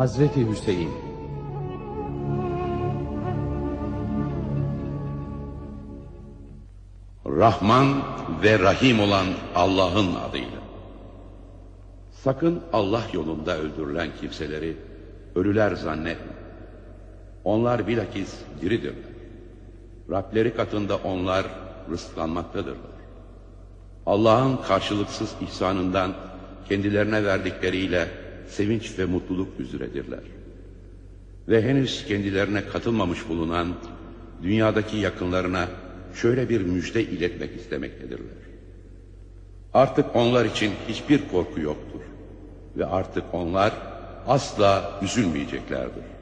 Hazreti Hüseyin Rahman ve Rahim olan Allah'ın adıyla. Sakın Allah yolunda öldürülen kimseleri ölüler zannetme. Onlar bilakis diridirler. Rableri katında onlar rızklanmaktadırlar. Allah'ın karşılıksız ihsanından kendilerine verdikleriyle sevinç ve mutluluk üzeredirler. Ve henüz kendilerine katılmamış bulunan dünyadaki yakınlarına şöyle bir müjde iletmek istemektedirler. Artık onlar için hiçbir korku yoktur ve artık onlar asla üzülmeyeceklerdir.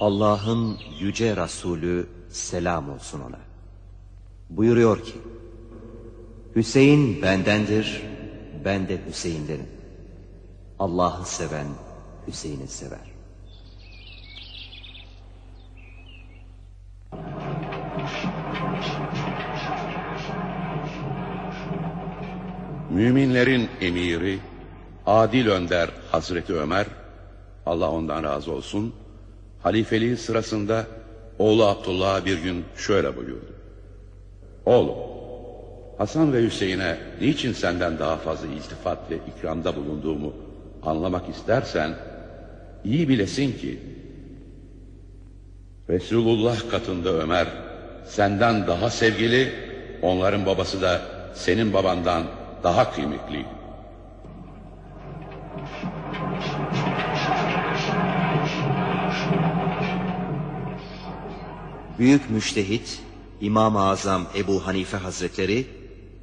Allah'ın yüce Resulü selam olsun ona. Buyuruyor ki, Hüseyin bendendir, ben de Hüseyin'denim. Allah'ı seven Hüseyin'i sever. Müminlerin emiri, adil önder Hazreti Ömer, Allah ondan razı olsun, halifeliği sırasında oğlu Abdullah'a bir gün şöyle buyurdu. Oğlum, Hasan ve Hüseyin'e niçin senden daha fazla iltifat ve ikramda bulunduğumu anlamak istersen, iyi bilesin ki, Resulullah katında Ömer, senden daha sevgili, onların babası da senin babandan daha kıymetli. Büyük müştehit İmam-ı Azam Ebu Hanife Hazretleri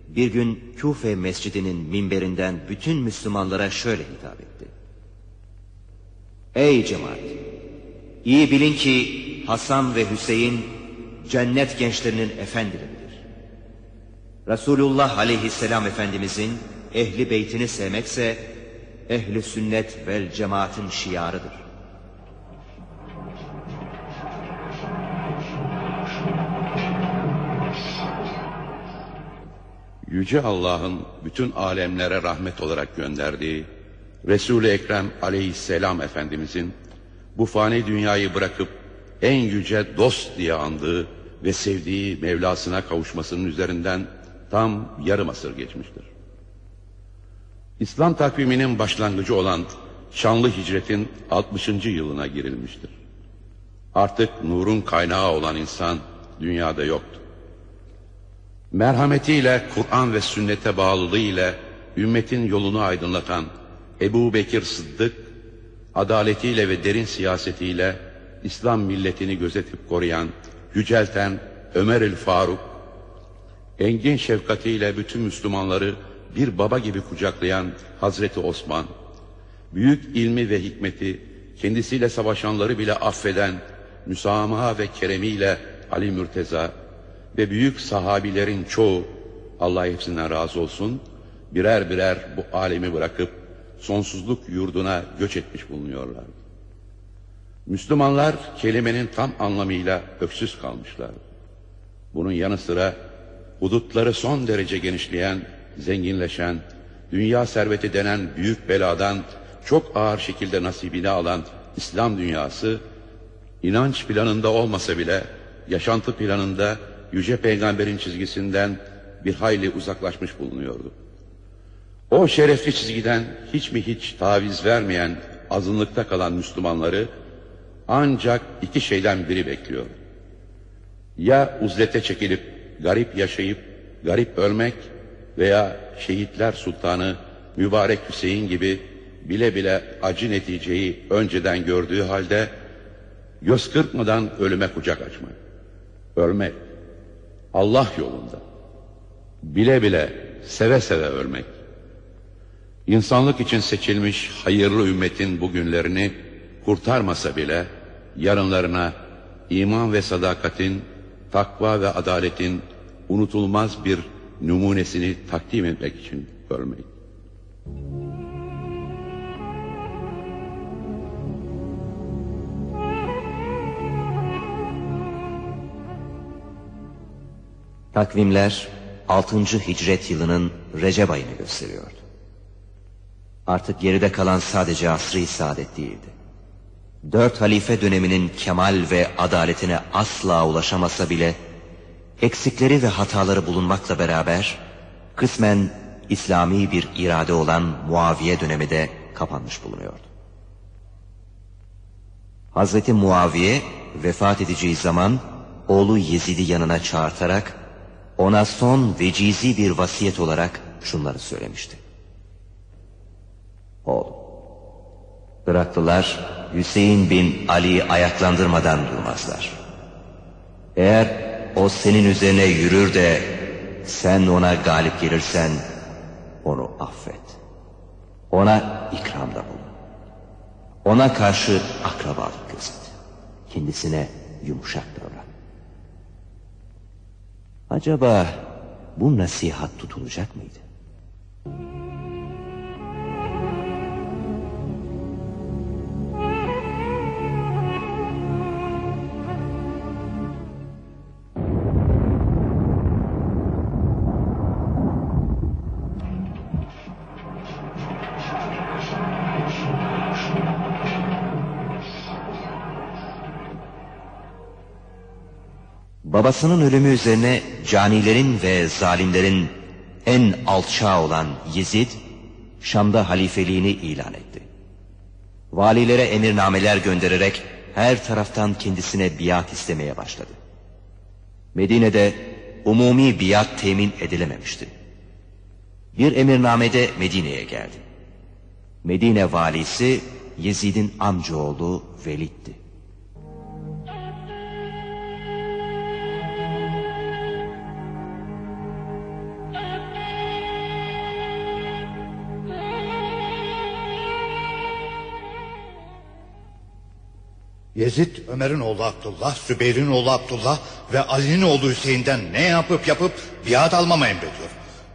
bir gün Küfe mescidinin minberinden bütün Müslümanlara şöyle hitap etti. Ey cemaat! İyi bilin ki Hasan ve Hüseyin cennet gençlerinin efendileridir. Resulullah aleyhisselam efendimizin ehli beytini sevmekse ehli sünnet vel cemaatin şiarıdır. Yüce Allah'ın bütün alemlere rahmet olarak gönderdiği Resul-i Ekrem aleyhisselam Efendimizin bu fani dünyayı bırakıp en yüce dost diye andığı ve sevdiği Mevlasına kavuşmasının üzerinden tam yarım asır geçmiştir. İslam takviminin başlangıcı olan şanlı hicretin 60. yılına girilmiştir. Artık nurun kaynağı olan insan dünyada yoktur. Merhametiyle Kur'an ve sünnete bağlılığıyla ümmetin yolunu aydınlatan Ebu Bekir Sıddık, adaletiyle ve derin siyasetiyle İslam milletini gözetip koruyan, yücelten Ömer el Faruk, engin şefkatiyle bütün Müslümanları bir baba gibi kucaklayan Hazreti Osman, büyük ilmi ve hikmeti kendisiyle savaşanları bile affeden müsamaha ve keremiyle Ali Mürteza ve büyük sahabilerin çoğu Allah hepsinden razı olsun birer birer bu alemi bırakıp sonsuzluk yurduna göç etmiş bulunuyorlar. Müslümanlar kelimenin tam anlamıyla öksüz kalmışlar. Bunun yanı sıra hudutları son derece genişleyen, zenginleşen, dünya serveti denen büyük beladan çok ağır şekilde nasibini alan İslam dünyası, inanç planında olmasa bile yaşantı planında Yüce Peygamber'in çizgisinden bir hayli uzaklaşmış bulunuyordu. O şerefli çizgiden hiç mi hiç taviz vermeyen azınlıkta kalan Müslümanları ancak iki şeyden biri bekliyor. Ya uzlete çekilip garip yaşayıp garip ölmek veya şehitler sultanı mübarek Hüseyin gibi bile bile acı neticeyi önceden gördüğü halde göz kırpmadan ölüme kucak açmak. Ölmek. Allah yolunda. Bile bile seve seve ölmek. İnsanlık için seçilmiş hayırlı ümmetin bugünlerini kurtarmasa bile yarınlarına iman ve sadakatin, takva ve adaletin unutulmaz bir numunesini takdim etmek için ölmek. Takvimler 6. hicret yılının Recep ayını gösteriyordu. Artık geride kalan sadece asr-ı saadet değildi. Dört halife döneminin kemal ve adaletine asla ulaşamasa bile eksikleri ve hataları bulunmakla beraber kısmen İslami bir irade olan Muaviye dönemi de kapanmış bulunuyordu. Hazreti Muaviye vefat edeceği zaman oğlu Yezid'i yanına çağırtarak ona son vecizi bir vasiyet olarak şunları söylemişti. Oğlum, Iraklılar Hüseyin bin Ali'yi ayaklandırmadan durmazlar. Eğer o senin üzerine yürür de sen ona galip gelirsen onu affet. Ona ikramda bulun. Ona karşı akrabalık gözet. Kendisine yumuşak davran. Acaba bu nasihat tutulacak mıydı? Babasının ölümü üzerine canilerin ve zalimlerin en alçağı olan Yezid, Şam'da halifeliğini ilan etti. Valilere emirnameler göndererek her taraftan kendisine biat istemeye başladı. Medine'de umumi biat temin edilememişti. Bir emirnamede Medine'ye geldi. Medine valisi Yezid'in amcaoğlu Velid'di. Yezid, Ömer'in oğlu Abdullah, Sübeyr'in oğlu Abdullah ve Ali'nin oğlu Hüseyin'den ne yapıp yapıp biat almama emrediyor.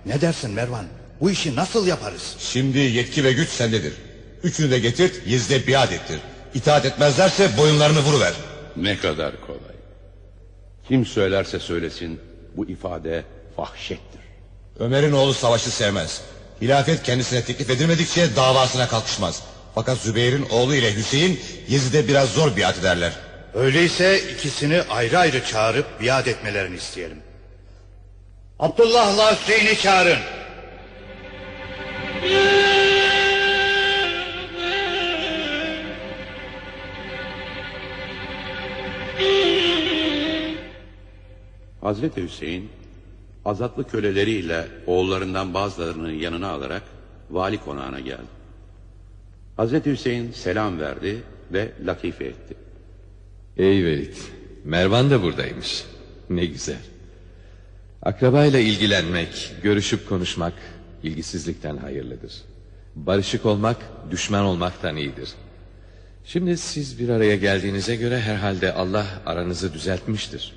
Ne dersin Mervan? Bu işi nasıl yaparız? Şimdi yetki ve güç sendedir. Üçünü de getir, Yezid'e biat ettir. İtaat etmezlerse boyunlarını vuruver. Ne kadar kolay. Kim söylerse söylesin bu ifade fahşettir. Ömer'in oğlu savaşı sevmez. Hilafet kendisine teklif edilmedikçe davasına kalkışmaz. Fakat Zübeyir'in oğlu ile Hüseyin Yezid'e biraz zor biat ederler. Öyleyse ikisini ayrı ayrı çağırıp biat etmelerini isteyelim. Abdullah'la Hüseyin'i çağırın. Hazreti Hüseyin azatlı köleleriyle oğullarından bazılarını yanına alarak vali konağına geldi. Hazreti Hüseyin selam verdi ve latife etti. Ey Velid, Mervan da buradaymış. Ne güzel. Akrabayla ilgilenmek, görüşüp konuşmak ilgisizlikten hayırlıdır. Barışık olmak düşman olmaktan iyidir. Şimdi siz bir araya geldiğinize göre herhalde Allah aranızı düzeltmiştir.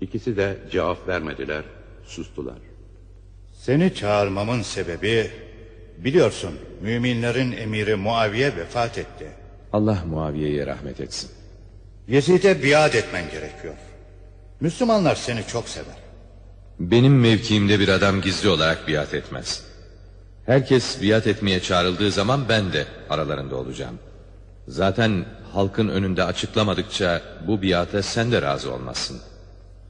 İkisi de cevap vermediler, sustular. Seni çağırmamın sebebi biliyorsun müminlerin emiri Muaviye vefat etti. Allah Muaviye'ye rahmet etsin. Yezid'e biat etmen gerekiyor. Müslümanlar seni çok sever. Benim mevkiimde bir adam gizli olarak biat etmez. Herkes biat etmeye çağrıldığı zaman ben de aralarında olacağım. Zaten halkın önünde açıklamadıkça bu biata sen de razı olmazsın.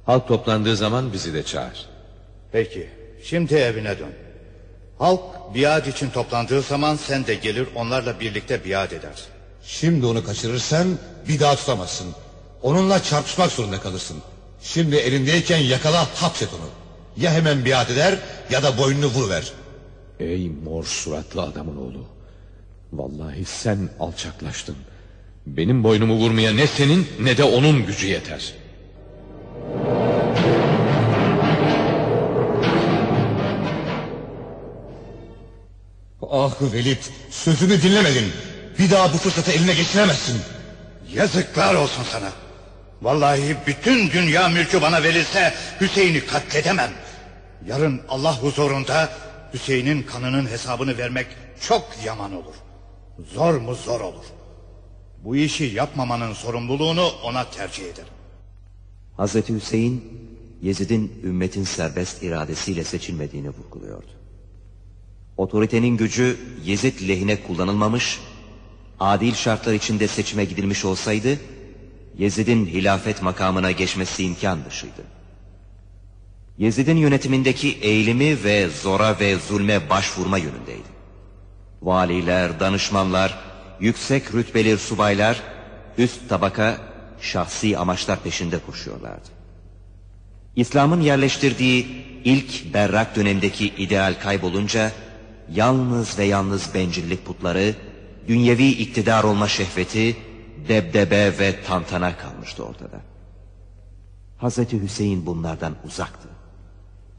Halk toplandığı zaman bizi de çağır. Peki şimdi evine dön. Halk biat için toplandığı zaman sen de gelir onlarla birlikte biat edersin. Şimdi onu kaçırırsan bir daha tutamazsın. Onunla çarpışmak zorunda kalırsın. Şimdi elindeyken yakala hapset onu. Ya hemen biat eder ya da boynunu vuruver. Ey mor suratlı adamın oğlu. Vallahi sen alçaklaştın. Benim boynumu vurmaya ne senin ne de onun gücü yeter. Ah Velid sözümü dinlemedin. Bir daha bu fırsatı eline geçiremezsin. Yazıklar olsun sana. Vallahi bütün dünya mülkü bana verilse Hüseyin'i katledemem. Yarın Allah huzurunda Hüseyin'in kanının hesabını vermek çok yaman olur. Zor mu zor olur. Bu işi yapmamanın sorumluluğunu ona tercih ederim. Hazreti Hüseyin Yezid'in ümmetin serbest iradesiyle seçilmediğini vurguluyordu. Otoritenin gücü Yezid lehine kullanılmamış, adil şartlar içinde seçime gidilmiş olsaydı, Yezid'in hilafet makamına geçmesi imkan dışıydı. Yezid'in yönetimindeki eğilimi ve zora ve zulme başvurma yönündeydi. Valiler, danışmanlar, yüksek rütbeli subaylar, üst tabaka şahsi amaçlar peşinde koşuyorlardı. İslam'ın yerleştirdiği ilk berrak dönemdeki ideal kaybolunca, yalnız ve yalnız bencillik putları, dünyevi iktidar olma şehveti, debdebe ve tantana kalmıştı ortada. Hazreti Hüseyin bunlardan uzaktı.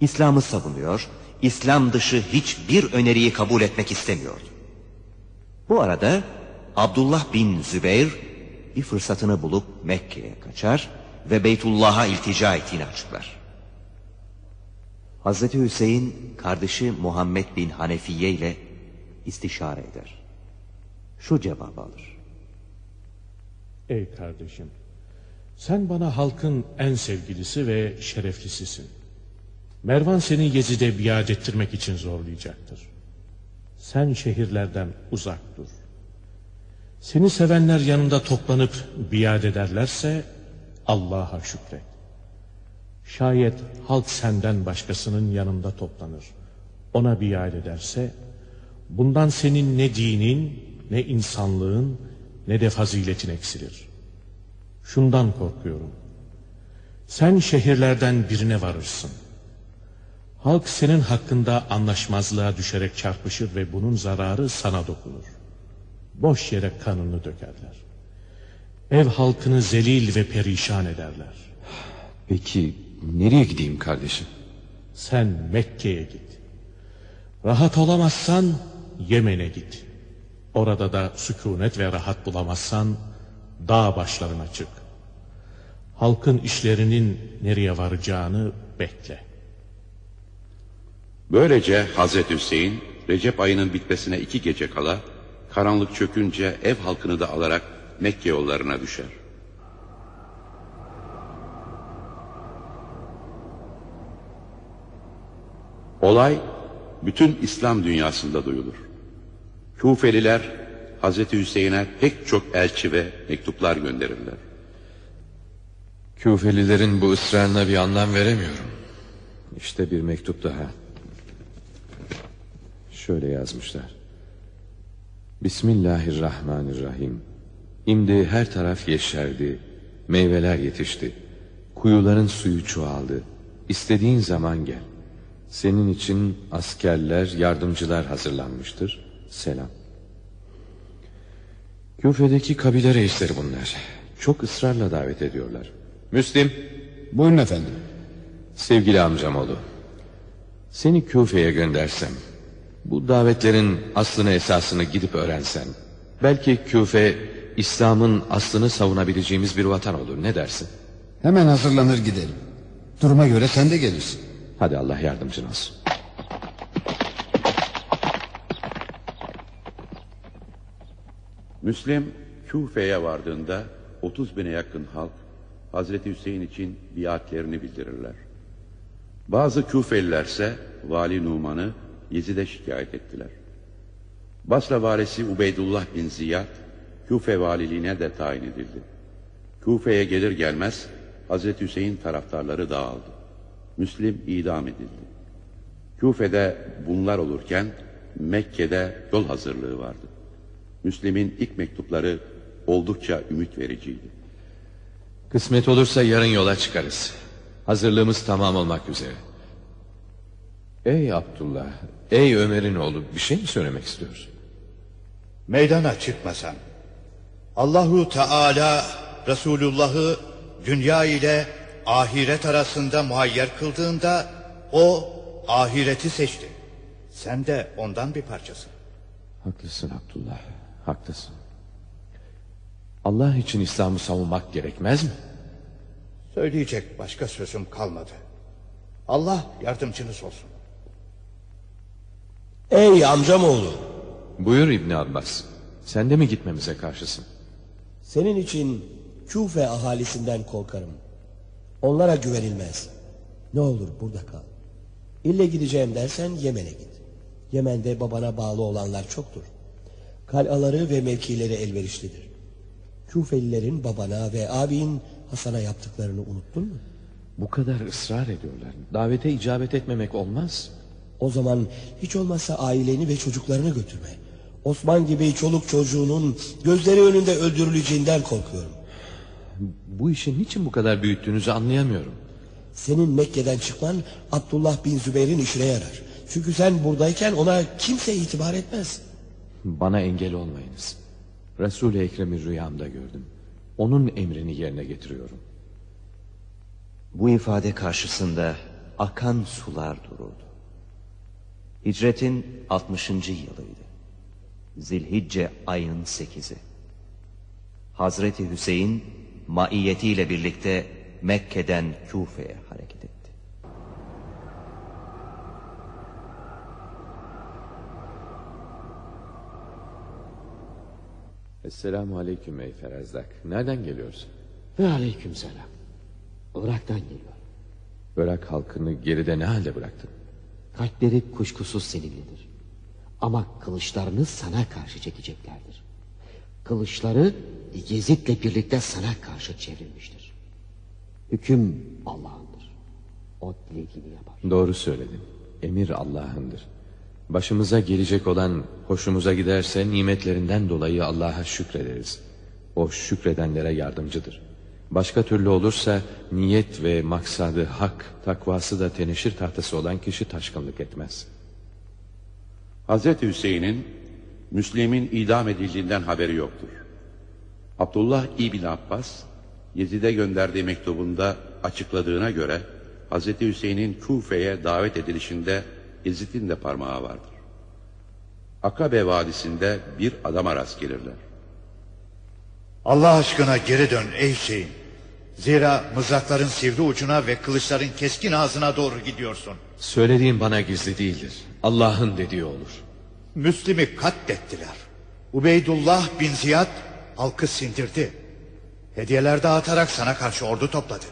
İslam'ı savunuyor, İslam dışı hiçbir öneriyi kabul etmek istemiyordu. Bu arada Abdullah bin Zübeyr bir fırsatını bulup Mekke'ye kaçar ve Beytullah'a iltica ettiğini açıklar. Hazreti Hüseyin kardeşi Muhammed bin Hanefiye ile istişare eder. Şu cevabı alır. Ey kardeşim, sen bana halkın en sevgilisi ve şereflisisin. Mervan seni Yezid'e biat ettirmek için zorlayacaktır. Sen şehirlerden uzak dur. Seni sevenler yanında toplanıp biat ederlerse Allah'a şükret. Şayet halk senden başkasının yanında toplanır. Ona biat ederse bundan senin ne dinin, ne insanlığın, ne de faziletin eksilir. Şundan korkuyorum. Sen şehirlerden birine varırsın. Halk senin hakkında anlaşmazlığa düşerek çarpışır ve bunun zararı sana dokunur. Boş yere kanını dökerler. Ev halkını zelil ve perişan ederler. Peki nereye gideyim kardeşim? Sen Mekke'ye git. Rahat olamazsan Yemen'e git. Orada da sükunet ve rahat bulamazsan dağ başlarına çık. Halkın işlerinin nereye varacağını bekle. Böylece Hazreti Hüseyin Recep ayının bitmesine iki gece kala karanlık çökünce ev halkını da alarak Mekke yollarına düşer. Olay bütün İslam dünyasında duyulur. Kufeliler Hazreti Hüseyin'e pek çok elçi ve mektuplar gönderirler. Küfelilerin bu ısrarına bir anlam veremiyorum. İşte bir mektup daha. Şöyle yazmışlar. Bismillahirrahmanirrahim. İmdi her taraf yeşerdi. Meyveler yetişti. Kuyuların suyu çoğaldı. İstediğin zaman gel. Senin için askerler, yardımcılar hazırlanmıştır. Selam. Küfe'deki kabile reisleri bunlar. Çok ısrarla davet ediyorlar. Müslim, Buyurun efendim. sevgili amcamoğlu. Seni Küfe'ye göndersem, bu davetlerin aslını esasını gidip öğrensen, belki Küfe, İslam'ın aslını savunabileceğimiz bir vatan olur. Ne dersin? Hemen hazırlanır gidelim. Duruma göre sen de gelirsin. Hadi Allah yardımcın olsun. Müslim Küfe'ye vardığında 30 bine yakın halk Hazreti Hüseyin için biatlerini bildirirler. Bazı Küfeliler ise Vali Numan'ı Yezid'e şikayet ettiler. Basra valisi Ubeydullah bin Ziyad Küfe valiliğine de tayin edildi. Küfe'ye gelir gelmez Hazreti Hüseyin taraftarları dağıldı. Müslim idam edildi. Küfe'de bunlar olurken Mekke'de yol hazırlığı vardı. Müslim'in ilk mektupları oldukça ümit vericiydi. Kısmet olursa yarın yola çıkarız. Hazırlığımız tamam olmak üzere. Ey Abdullah, ey Ömer'in oğlu bir şey mi söylemek istiyorsun? Meydana çıkmasan. Allahu Teala Resulullah'ı dünya ile ahiret arasında muhayyer kıldığında o ahireti seçti. Sen de ondan bir parçasın. Haklısın Abdullah, haklısın. Allah için İslam'ı savunmak gerekmez mi? Söyleyecek başka sözüm kalmadı. Allah yardımcınız olsun. Ey amcamoğlu, Buyur İbni Abbas, sen de mi gitmemize karşısın? senin için Küfe ahalisinden korkarım. Onlara güvenilmez. Ne olur burada kal. İlle gideceğim dersen Yemen'e git. Yemen'de babana bağlı olanlar çoktur. Kalaları ve mevkileri elverişlidir. Küfelilerin babana ve abin Hasan'a yaptıklarını unuttun mu? Bu kadar ısrar ediyorlar. Davete icabet etmemek olmaz. O zaman hiç olmazsa aileni ve çocuklarını götürme. Osman gibi çoluk çocuğunun gözleri önünde öldürüleceğinden korkuyorum. Bu işi niçin bu kadar büyüttüğünüzü anlayamıyorum. Senin Mekke'den çıkman Abdullah bin Zübeyir'in işine yarar. Çünkü sen buradayken ona kimse itibar etmez. Bana engel olmayınız. Resul-i Ekrem'i rüyamda gördüm. Onun emrini yerine getiriyorum. Bu ifade karşısında akan sular dururdu. Hicretin 60. yılıydı. Zilhicce ayının 8'i. Hazreti Hüseyin maiyetiyle birlikte Mekke'den Küfe'ye hareket etti. Esselamu aleyküm ey Ferezdak. Nereden geliyorsun? Ve aleyküm selam. Irak'tan geliyor. Irak halkını geride ne halde bıraktın? Kalpleri kuşkusuz seninledir. Ama kılıçlarını sana karşı çekeceklerdir. Kılıçları Yezid'le birlikte sana karşı çevrilmiştir. Hüküm Allah'ındır. O dilediğini yapar. Doğru söyledin. Emir Allah'ındır. Başımıza gelecek olan hoşumuza giderse nimetlerinden dolayı Allah'a şükrederiz. O şükredenlere yardımcıdır. Başka türlü olursa niyet ve maksadı hak, takvası da teneşir tahtası olan kişi taşkınlık etmez. Hazreti Hüseyin'in Müslim'in idam edildiğinden haberi yoktur. Abdullah İbni Abbas Yezid'e gönderdiği mektubunda açıkladığına göre Hazreti Hüseyin'in Kufe'ye davet edilişinde Yezid'in de parmağı vardır. Akabe Vadisi'nde bir adama rast gelirler. Allah aşkına geri dön ey Hüseyin. Zira mızrakların sivri ucuna ve kılıçların keskin ağzına doğru gidiyorsun. Söylediğim bana gizli değildir. Allah'ın dediği olur. Müslim'i katlettiler. Ubeydullah bin Ziyad halkı sindirdi. Hediyeler dağıtarak sana karşı ordu topladı.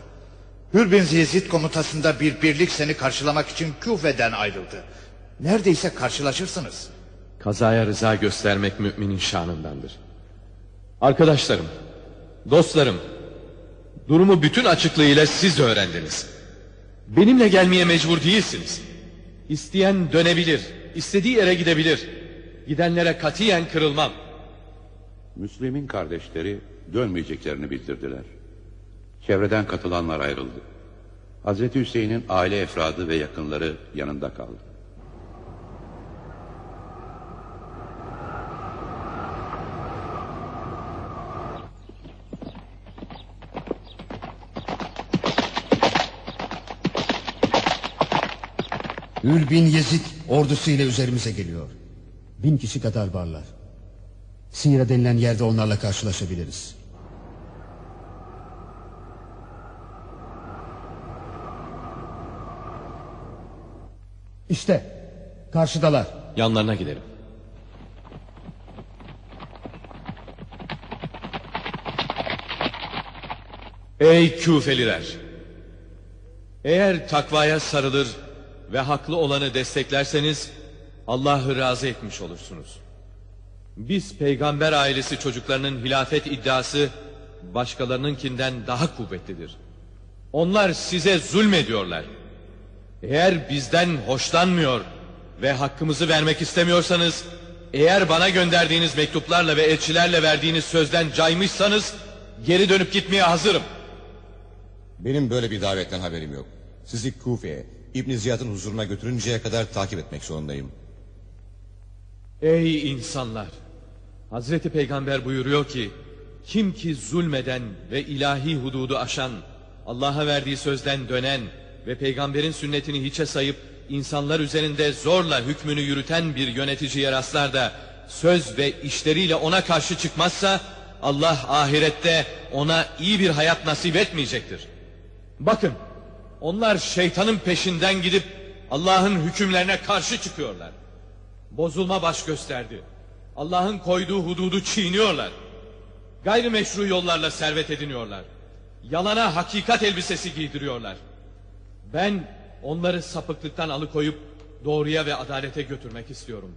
Hür bin Ziyezid komutasında bir birlik seni karşılamak için Küfe'den ayrıldı. Neredeyse karşılaşırsınız. Kazaya rıza göstermek müminin şanındandır. Arkadaşlarım, dostlarım, durumu bütün açıklığıyla siz öğrendiniz. Benimle gelmeye mecbur değilsiniz. İsteyen dönebilir, istediği yere gidebilir. Gidenlere katiyen kırılmam. Müslim'in kardeşleri dönmeyeceklerini bildirdiler. Çevreden katılanlar ayrıldı. Hazreti Hüseyin'in aile efradı ve yakınları yanında kaldı. Hür bin Yezid ordusuyla üzerimize geliyor. Bin kişi kadar varlar. Sira denilen yerde onlarla karşılaşabiliriz. İşte karşıdalar. Yanlarına gidelim. Ey Küfeliler! Eğer takvaya sarılır ve haklı olanı desteklerseniz Allah'ı razı etmiş olursunuz. Biz peygamber ailesi çocuklarının hilafet iddiası başkalarınınkinden daha kuvvetlidir. Onlar size zulmediyorlar. Eğer bizden hoşlanmıyor ve hakkımızı vermek istemiyorsanız, eğer bana gönderdiğiniz mektuplarla ve elçilerle verdiğiniz sözden caymışsanız, geri dönüp gitmeye hazırım. Benim böyle bir davetten haberim yok. Sizi Kufe'ye, İbn Ziyad'ın huzuruna götürünceye kadar takip etmek zorundayım. Ey insanlar! Hazreti Peygamber buyuruyor ki, kim ki zulmeden ve ilahi hududu aşan, Allah'a verdiği sözden dönen ve peygamberin sünnetini hiçe sayıp insanlar üzerinde zorla hükmünü yürüten bir yöneticiye rastlar da söz ve işleriyle ona karşı çıkmazsa Allah ahirette ona iyi bir hayat nasip etmeyecektir. Bakın onlar şeytanın peşinden gidip Allah'ın hükümlerine karşı çıkıyorlar. Bozulma baş gösterdi. Allah'ın koyduğu hududu çiğniyorlar. Gayrimeşru yollarla servet ediniyorlar. Yalana hakikat elbisesi giydiriyorlar. Ben onları sapıklıktan alıkoyup doğruya ve adalete götürmek istiyorum.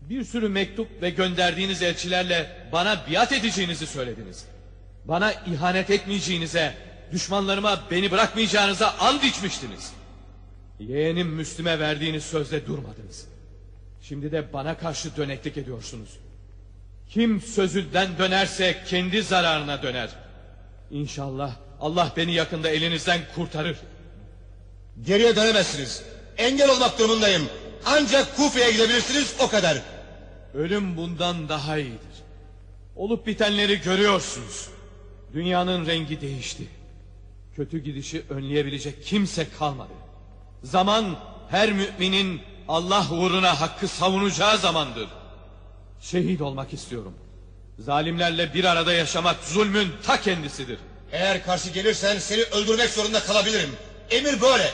Bir sürü mektup ve gönderdiğiniz elçilerle bana biat edeceğinizi söylediniz. Bana ihanet etmeyeceğinize, düşmanlarıma beni bırakmayacağınıza and içmiştiniz. Yeğenim Müslüm'e verdiğiniz sözde durmadınız. Şimdi de bana karşı döneklik ediyorsunuz. Kim sözünden dönerse kendi zararına döner. İnşallah Allah beni yakında elinizden kurtarır. Geriye dönemezsiniz. Engel olmak durumundayım. Ancak Kufe'ye gidebilirsiniz o kadar. Ölüm bundan daha iyidir. Olup bitenleri görüyorsunuz. Dünyanın rengi değişti. Kötü gidişi önleyebilecek kimse kalmadı. Zaman her müminin Allah uğruna hakkı savunacağı zamandır. Şehit olmak istiyorum. Zalimlerle bir arada yaşamak zulmün ta kendisidir. Eğer karşı gelirsen seni öldürmek zorunda kalabilirim. Emir böyle.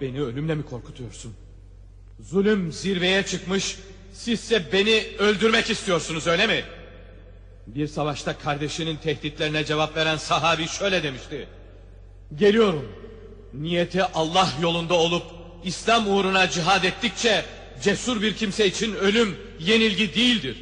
Beni ölümle mi korkutuyorsun? Zulüm zirveye çıkmış, sizse beni öldürmek istiyorsunuz öyle mi? Bir savaşta kardeşinin tehditlerine cevap veren sahabi şöyle demişti. Geliyorum. Niyeti Allah yolunda olup İslam uğruna cihad ettikçe cesur bir kimse için ölüm yenilgi değildir.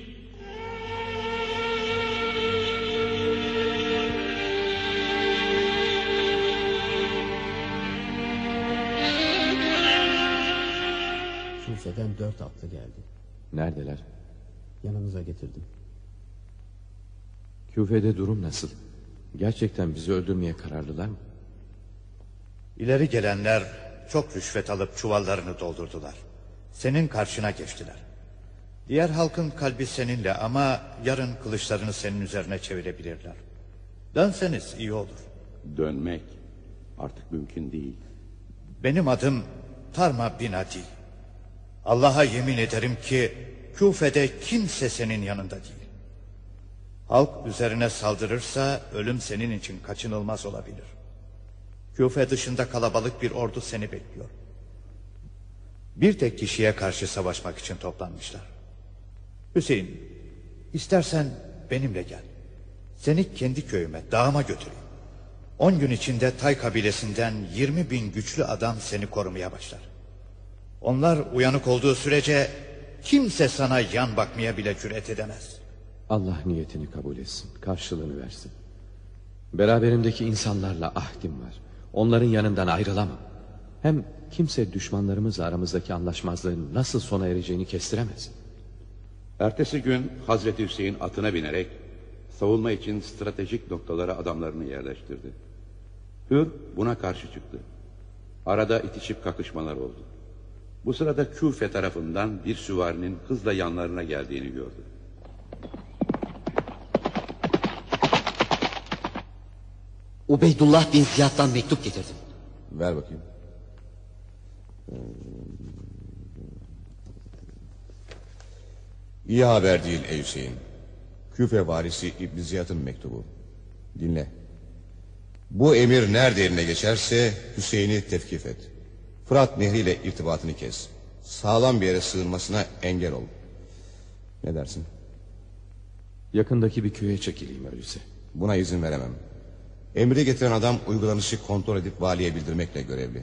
Küfe'den dört atlı geldi. Neredeler? Yanınıza getirdim. Küfe'de durum nasıl? Gerçekten bizi öldürmeye kararlılar mı? İleri gelenler çok rüşvet alıp çuvallarını doldurdular. Senin karşına geçtiler. Diğer halkın kalbi seninle ama yarın kılıçlarını senin üzerine çevirebilirler. Dönseniz iyi olur. Dönmek artık mümkün değil. Benim adım Tarma bin Adi. Allah'a yemin ederim ki Küfe'de kimse senin yanında değil. Halk üzerine saldırırsa ölüm senin için kaçınılmaz olabilir. Küfe dışında kalabalık bir ordu seni bekliyor. Bir tek kişiye karşı savaşmak için toplanmışlar. Hüseyin, istersen benimle gel. Seni kendi köyüme, dağıma götüreyim. On gün içinde Tay kabilesinden 20 bin güçlü adam seni korumaya başlar. Onlar uyanık olduğu sürece kimse sana yan bakmaya bile cüret edemez. Allah niyetini kabul etsin, karşılığını versin. Beraberimdeki insanlarla ahdim var. Onların yanından ayrılamam. Hem kimse düşmanlarımızla aramızdaki anlaşmazlığın nasıl sona ereceğini kestiremez. Ertesi gün Hazreti Hüseyin atına binerek savunma için stratejik noktalara adamlarını yerleştirdi. Hür buna karşı çıktı. Arada itişip kakışmalar oldu. Bu sırada Küfe tarafından bir süvarinin hızla yanlarına geldiğini gördü. Ubeydullah bin Ziyad'dan mektup getirdim. Ver bakayım. İyi haber değil ey Hüseyin. Küfe varisi İbn Ziyad'ın mektubu. Dinle. Bu emir nerede eline geçerse Hüseyin'i tevkif et. Fırat nehriyle irtibatını kes. Sağlam bir yere sığınmasına engel ol. Ne dersin? Yakındaki bir köye çekileyim öyleyse. Buna izin veremem. Emri getiren adam uygulanışı kontrol edip valiye bildirmekle görevli.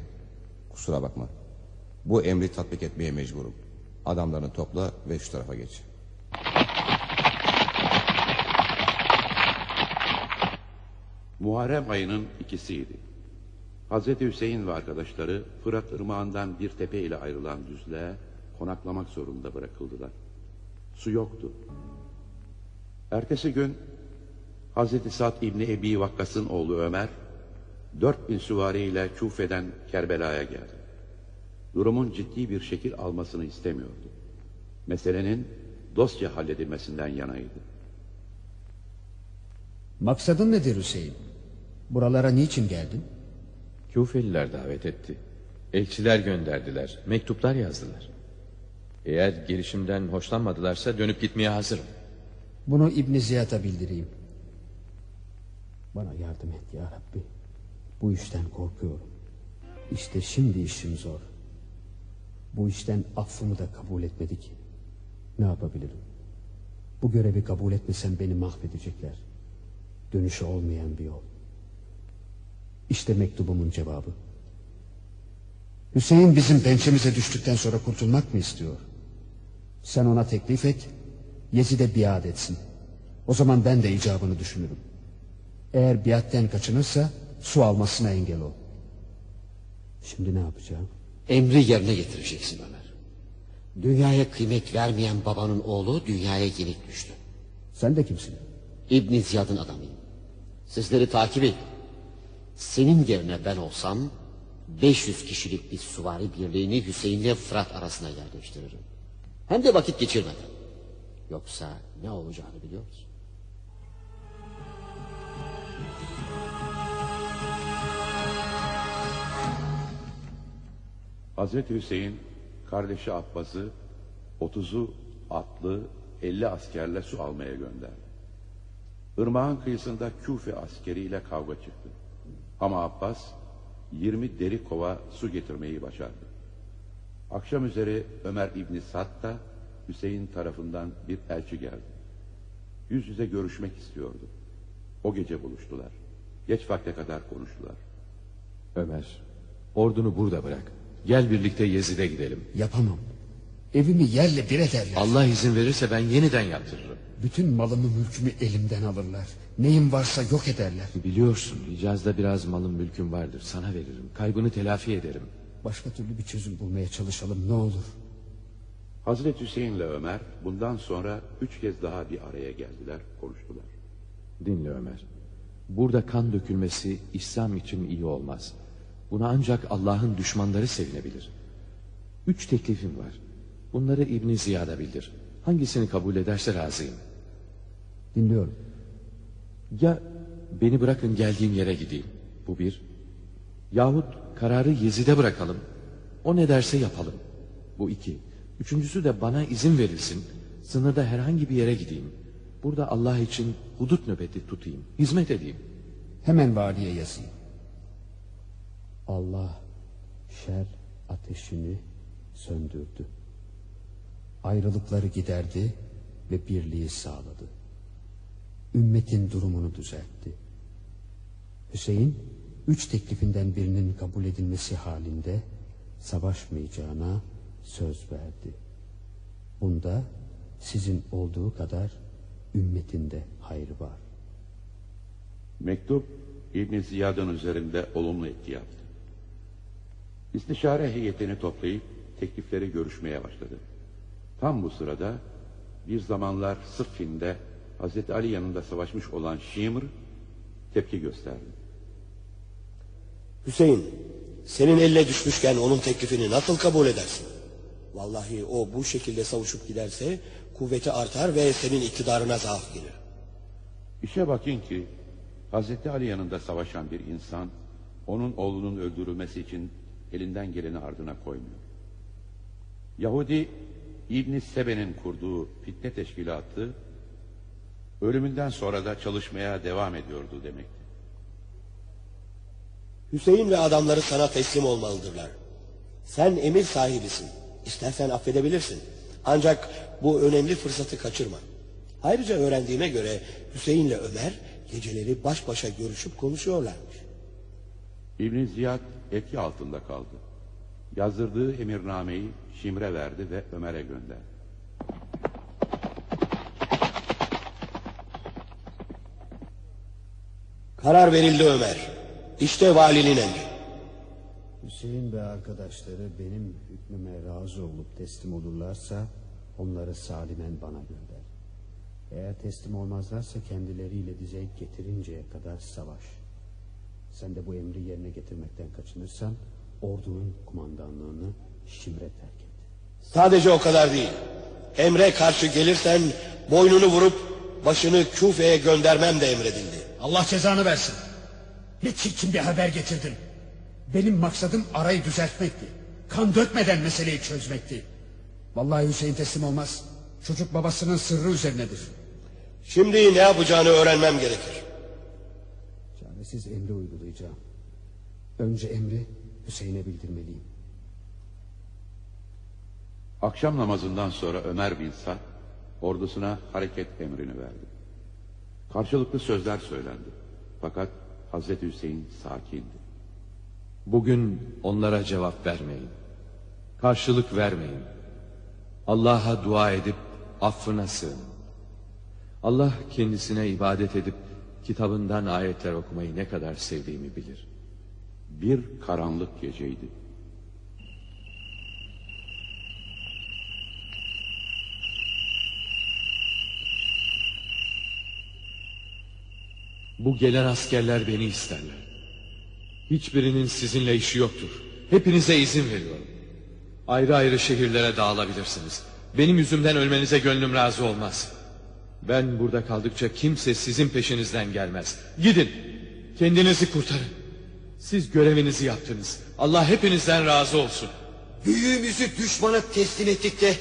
Kusura bakma. Bu emri tatbik etmeye mecburum. Adamlarını topla ve şu tarafa geç. Muharrem ayının ikisiydi. Hazreti Hüseyin ve arkadaşları Fırat ırmağından bir tepe ile ayrılan düzlüğe konaklamak zorunda bırakıldılar. Su yoktu. Ertesi gün Hazreti Sa'd İbni Ebi Vakkas'ın oğlu Ömer, dört bin süvariyle Küfe'den Kerbela'ya geldi. Durumun ciddi bir şekil almasını istemiyordu. Meselenin dostça halledilmesinden yanaydı. Maksadın nedir Hüseyin? Buralara niçin geldin? Küfeliler davet etti. Elçiler gönderdiler, mektuplar yazdılar. Eğer gelişimden hoşlanmadılarsa dönüp gitmeye hazırım. Bunu İbn Ziyad'a bildireyim. Bana yardım et ya Rabbi. Bu işten korkuyorum. İşte şimdi işim zor. Bu işten affımı da kabul etmedi ki. Ne yapabilirim? Bu görevi kabul etmesem beni mahvedecekler. Dönüşü olmayan bir yol. İşte mektubumun cevabı. Hüseyin bizim pençemize düştükten sonra kurtulmak mı istiyor? Sen ona teklif et, Yezid'e biat etsin. O zaman ben de icabını düşünürüm. Eğer biatten kaçınırsa su almasına engel ol. Şimdi ne yapacağım? Emri yerine getireceksin Ömer. Dünyaya kıymet vermeyen babanın oğlu dünyaya yenik düştü. Sen de kimsin? İbn Ziyad'ın adamıyım. Sizleri takip et. Senin yerine ben olsam 500 kişilik bir suvari birliğini Hüseyin'le Fırat arasına yerleştiririm. Hem de vakit geçirmeden. Yoksa ne olacağını biliyor Hazreti Hüseyin kardeşi Abbas'ı 30'u atlı 50 askerle su almaya gönderdi. Irmağın kıyısında Küfe askeriyle kavga çıktı. Ama Abbas 20 deri kova su getirmeyi başardı. Akşam üzeri Ömer İbni Sad da Hüseyin tarafından bir elçi geldi. Yüz yüze görüşmek istiyordu. O gece buluştular. Geç vakte kadar konuştular. Ömer, ordunu burada bırak. Gel birlikte Yezid'e gidelim. Yapamam. Evimi yerle bir ederler. Allah izin verirse ben yeniden yaptırırım. Bütün malımı mülkümü elimden alırlar. Neyim varsa yok ederler. Biliyorsun Hicaz'da biraz malım mülküm vardır. Sana veririm. Kaybını telafi ederim. Başka türlü bir çözüm bulmaya çalışalım ne olur. Hazreti Hüseyin ile Ömer bundan sonra üç kez daha bir araya geldiler, konuştular. Dinle Ömer. Burada kan dökülmesi İslam için iyi olmaz. Buna ancak Allah'ın düşmanları sevinebilir. Üç teklifim var. Bunları İbn Ziyad'a bildir. Hangisini kabul ederse razıyım. Dinliyorum. Ya beni bırakın geldiğim yere gideyim. Bu bir. Yahut kararı Yezid'e bırakalım. O ne derse yapalım. Bu iki. Üçüncüsü de bana izin verilsin. Sınırda herhangi bir yere gideyim. Burada Allah için hudut nöbeti tutayım. Hizmet edeyim. Hemen valiye yazayım. Allah şer ateşini söndürdü. Ayrılıkları giderdi ve birliği sağladı. Ümmetin durumunu düzeltti. Hüseyin, üç teklifinden birinin kabul edilmesi halinde savaşmayacağına söz verdi. Bunda sizin olduğu kadar ümmetinde hayır var. Mektup İbn Ziyad'ın üzerinde olumlu etki yaptı. İstişare heyetini toplayıp teklifleri görüşmeye başladı. Tam bu sırada bir zamanlar Sıffin'de Hazreti Ali yanında savaşmış olan Şimr tepki gösterdi. Hüseyin, senin eline düşmüşken onun teklifini nasıl kabul edersin? Vallahi o bu şekilde savuşup giderse kuvveti artar ve senin iktidarına zaaf gelir. İşe bakın ki Hazreti Ali yanında savaşan bir insan onun oğlunun öldürülmesi için elinden geleni ardına koymuyor. Yahudi İbn Sebe'nin kurduğu fitne teşkilatı ölümünden sonra da çalışmaya devam ediyordu demekti. Hüseyin ve adamları sana teslim olmalıdırlar. Sen emir sahibisin. İstersen affedebilirsin. Ancak bu önemli fırsatı kaçırma. Ayrıca öğrendiğime göre Hüseyin'le Ömer geceleri baş başa görüşüp konuşuyorlarmış. İbn Ziyad etki altında kaldı. Yazdırdığı emirnameyi Şimr'e verdi ve Ömer'e gönderdi. Karar verildi Ömer. İşte valinin emri. Hüseyin ve arkadaşları benim hükmüme razı olup teslim olurlarsa onları salimen bana gönder. Eğer teslim olmazlarsa kendileriyle dize getirinceye kadar savaş. Sen de bu emri yerine getirmekten kaçınırsan ordunun kumandanlığını Şimre terk et. Sadece o kadar değil. Emre karşı gelirsen boynunu vurup başını Küfe'ye göndermem de emredildi. Allah cezanı versin. Ne çirkin bir haber getirdin. Benim maksadım arayı düzeltmekti. Kan dökmeden meseleyi çözmekti. Vallahi Hüseyin teslim olmaz. Çocuk babasının sırrı üzerinedir. Şimdi ne yapacağını öğrenmem gerekir. Çaresiz emri uygulayacağım. Önce emri Hüseyin'e bildirmeliyim. Akşam namazından sonra Ömer bin Sad ordusuna hareket emrini verdi. Karşılıklı sözler söylendi. Fakat Hazreti Hüseyin sakindi. Bugün onlara cevap vermeyin. Karşılık vermeyin. Allah'a dua edip affına sığın. Allah kendisine ibadet edip kitabından ayetler okumayı ne kadar sevdiğimi bilir. Bir karanlık geceydi. Bu gelen askerler beni isterler. Hiçbirinin sizinle işi yoktur. Hepinize izin veriyorum. Ayrı ayrı şehirlere dağılabilirsiniz. Benim yüzümden ölmenize gönlüm razı olmaz. Ben burada kaldıkça kimse sizin peşinizden gelmez. Gidin. Kendinizi kurtarın. Siz görevinizi yaptınız. Allah hepinizden razı olsun. Büyüğümüzü düşmana teslim ettik de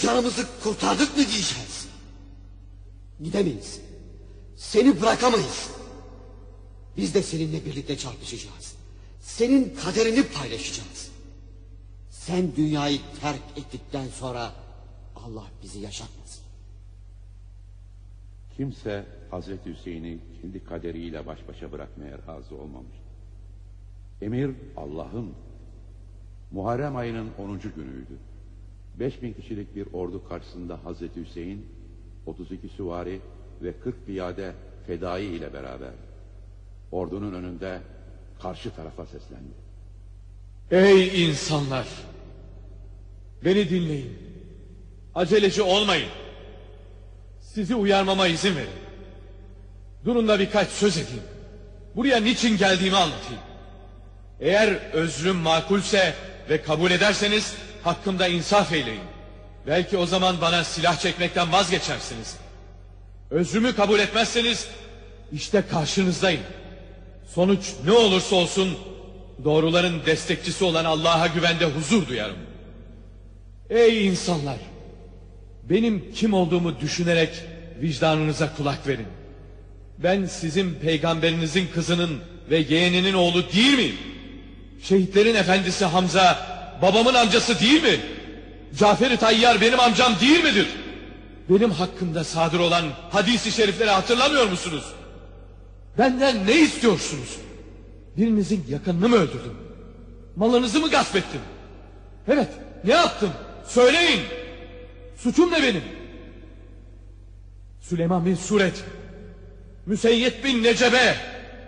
canımızı kurtardık mı diyeceğiz? Gidemeyiz. Seni bırakamayız. Biz de seninle birlikte çarpışacağız. Senin kaderini paylaşacağız. Sen dünyayı terk ettikten sonra Allah bizi yaşatmasın. Kimse Hazreti Hüseyin'i kendi kaderiyle baş başa bırakmaya razı olmamış. Emir Allah'ın. Muharrem ayının 10. günüydü. 5000 kişilik bir ordu karşısında Hazreti Hüseyin 32 süvari ve 40 piyade fedai ile beraber ordunun önünde karşı tarafa seslendi. Ey insanlar! Beni dinleyin. Aceleci olmayın. Sizi uyarmama izin verin. Durun da birkaç söz edeyim. Buraya niçin geldiğimi anlatayım. Eğer özrüm makulse ve kabul ederseniz hakkımda insaf eyleyin. Belki o zaman bana silah çekmekten vazgeçersiniz. Özrümü kabul etmezseniz işte karşınızdayım. Sonuç ne olursa olsun doğruların destekçisi olan Allah'a güvende huzur duyarım. Ey insanlar! Benim kim olduğumu düşünerek vicdanınıza kulak verin. Ben sizin peygamberinizin kızının ve yeğeninin oğlu değil miyim? Şehitlerin efendisi Hamza babamın amcası değil mi? Cafer-i Tayyar benim amcam değil midir? Benim hakkımda sadır olan hadisi şerifleri hatırlamıyor musunuz? Benden ne istiyorsunuz? Birinizin yakınını mı öldürdüm? Malınızı mı gasp ettim? Evet, ne yaptım? Söyleyin. Suçum ne benim? Süleyman bin Suret, Müseyyed bin Necebe,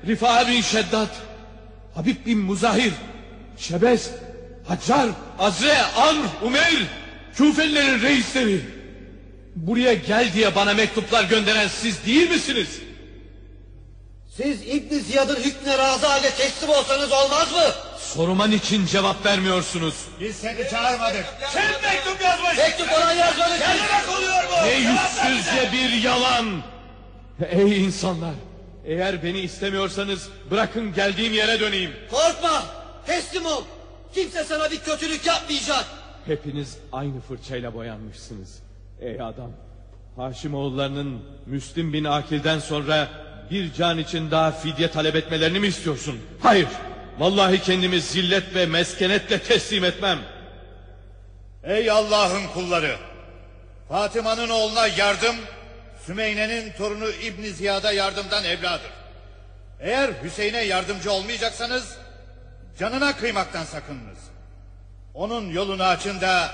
Rifa bin Şeddat, Habib bin Muzahir, Şebez, Haccar, Azre, Amr, Umeyr, Küfelilerin reisleri. Buraya gel diye bana mektuplar gönderen siz değil misiniz? Siz İbn Ziyad'ın hükmüne razı halde teslim olsanız olmaz mı? Soruma niçin cevap vermiyorsunuz? Biz seni çağırmadık. Kim mektup yazmış? Mektup olan yazmadı. Ne demek oluyor bu? Ne yüzsüzce bir yalan. Ey insanlar! Eğer beni istemiyorsanız bırakın geldiğim yere döneyim. Korkma. Teslim ol. Kimse sana bir kötülük yapmayacak. Hepiniz aynı fırçayla boyanmışsınız. Ey adam! Haşimoğullarının Müslim bin Akil'den sonra bir can için daha fidye talep etmelerini mi istiyorsun? Hayır! Vallahi kendimi zillet ve meskenetle teslim etmem. Ey Allah'ın kulları! Fatıma'nın oğluna yardım, Sümeyne'nin torunu İbn Ziyad'a yardımdan evladır. Eğer Hüseyin'e yardımcı olmayacaksanız canına kıymaktan sakınınız. Onun yolunu açın da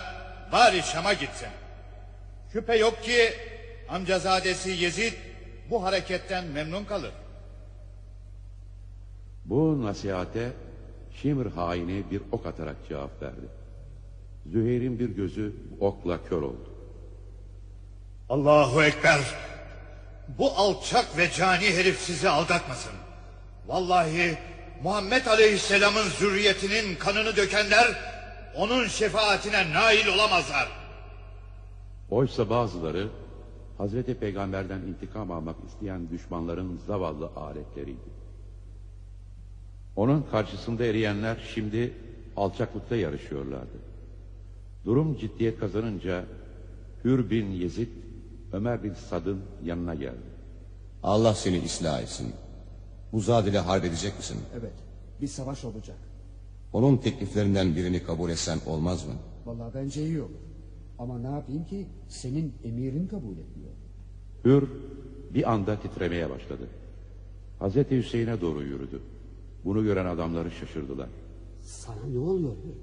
bari Şam'a gitsin. Şüphe yok ki amcazadesi Yezid bu hareketten memnun kalır. Bu nasihate Şimr haini bir ok atarak cevap verdi. Züheyr'in bir gözü okla kör oldu. Allahu Ekber. Bu alçak ve cani herif sizi aldatmasın. Vallahi Muhammed Aleyhisselam'ın zürriyetinin kanını dökenler onun şefaatine nail olamazlar. Oysa bazıları Hazreti Peygamber'den intikam almak isteyen düşmanların zavallı aletleriydi. Onun karşısında eriyenler şimdi alçaklıkta yarışıyorlardı. Durum ciddiyet kazanınca Hür bin Yezid Ömer bin Sad'ın yanına geldi. Allah seni ıslah etsin. Bu zat ile harp edecek misin? Evet, bir savaş olacak. Onun tekliflerinden birini kabul etsen olmaz mı? Vallahi bence iyi olur. Ama ne yapayım ki senin emirin kabul etmiyor. Hür bir anda titremeye başladı. Hazreti Hüseyin'e doğru yürüdü. Bunu gören adamları şaşırdılar. Sana ne oluyor Hür?